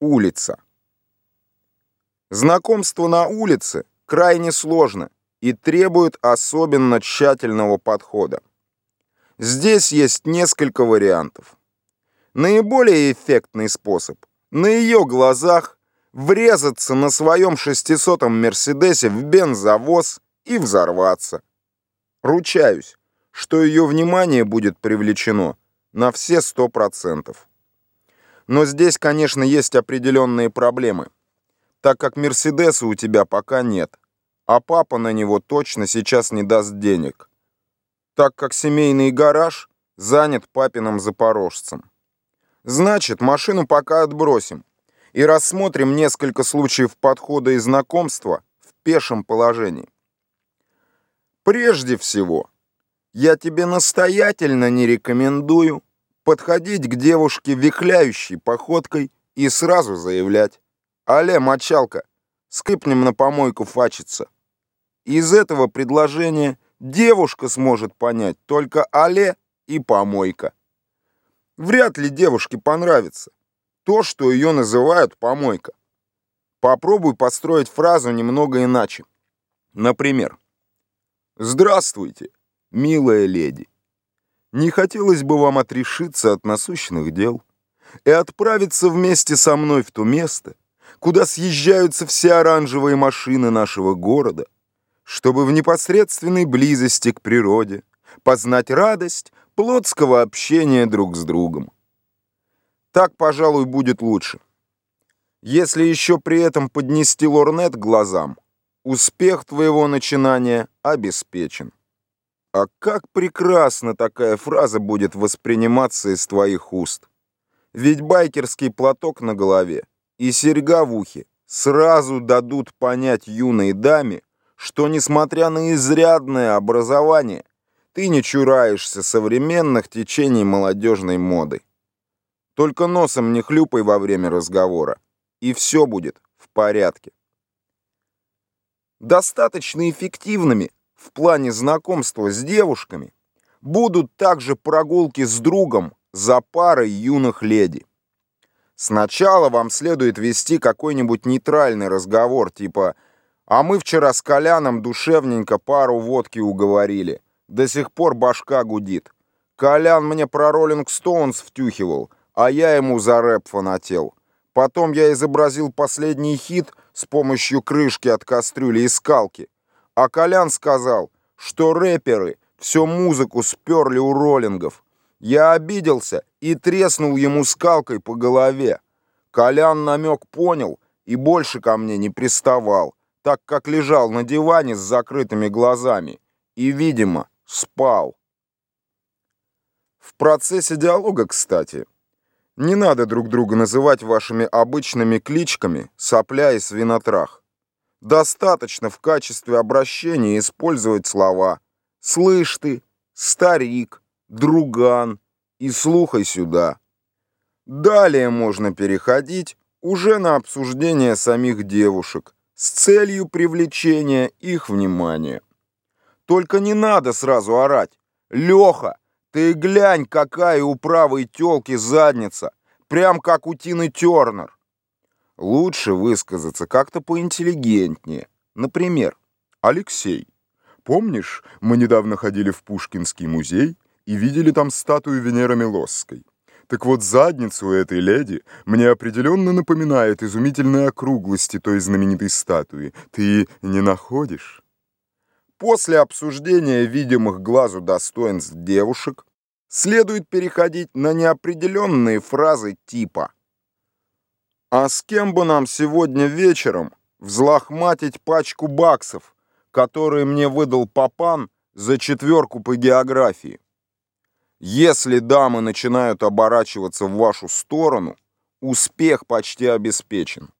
Улица. Знакомство на улице крайне сложно и требует особенно тщательного подхода. Здесь есть несколько вариантов. Наиболее эффектный способ – на ее глазах врезаться на своем 600-м Мерседесе в бензовоз и взорваться. Ручаюсь, что ее внимание будет привлечено на все 100%. Но здесь, конечно, есть определенные проблемы, так как Мерседеса у тебя пока нет, а папа на него точно сейчас не даст денег, так как семейный гараж занят папиным запорожцем. Значит, машину пока отбросим и рассмотрим несколько случаев подхода и знакомства в пешем положении. Прежде всего, я тебе настоятельно не рекомендую подходить к девушке вихляющей походкой и сразу заявлять «Але, мочалка, скрипнем на помойку фачиться». Из этого предложения девушка сможет понять только «але» и «помойка». Вряд ли девушке понравится то, что ее называют «помойка». Попробуй построить фразу немного иначе. Например, «Здравствуйте, милая леди». Не хотелось бы вам отрешиться от насущных дел и отправиться вместе со мной в то место, куда съезжаются все оранжевые машины нашего города, чтобы в непосредственной близости к природе познать радость плотского общения друг с другом. Так, пожалуй, будет лучше. Если еще при этом поднести лорнет глазам, успех твоего начинания обеспечен. А как прекрасно такая фраза будет восприниматься из твоих уст. Ведь байкерский платок на голове и серьга в ухе сразу дадут понять юной даме, что, несмотря на изрядное образование, ты не чураешься современных течений молодежной моды. Только носом не хлюпай во время разговора, и все будет в порядке. Достаточно эффективными в плане знакомства с девушками будут также прогулки с другом за парой юных леди. Сначала вам следует вести какой-нибудь нейтральный разговор, типа «А мы вчера с Коляном душевненько пару водки уговорили. До сих пор башка гудит. Колян мне про Роллинг Стоунс втюхивал, а я ему за рэп фанател. Потом я изобразил последний хит с помощью крышки от кастрюли и скалки. А Колян сказал, что рэперы всю музыку сперли у роллингов. Я обиделся и треснул ему скалкой по голове. Колян намек понял и больше ко мне не приставал, так как лежал на диване с закрытыми глазами и, видимо, спал. В процессе диалога, кстати, не надо друг друга называть вашими обычными кличками «сопля» и «свинотрах». Достаточно в качестве обращения использовать слова «слышь ты», «старик», «друган» и «слухай сюда». Далее можно переходить уже на обсуждение самих девушек с целью привлечения их внимания. Только не надо сразу орать. «Леха, ты глянь, какая у правой тёлки задница, прям как у Тины Тёрнер». Лучше высказаться как-то поинтеллигентнее. Например, Алексей, помнишь, мы недавно ходили в Пушкинский музей и видели там статую Венеры Милосской? Так вот, задницу этой леди мне определенно напоминает изумительные округлости той знаменитой статуи. Ты не находишь? После обсуждения видимых глазу достоинств девушек следует переходить на неопределенные фразы типа а с кем бы нам сегодня вечером взлохматить пачку баксов, которые мне выдал папан за четверку по географии? Если дамы начинают оборачиваться в вашу сторону, успех почти обеспечен.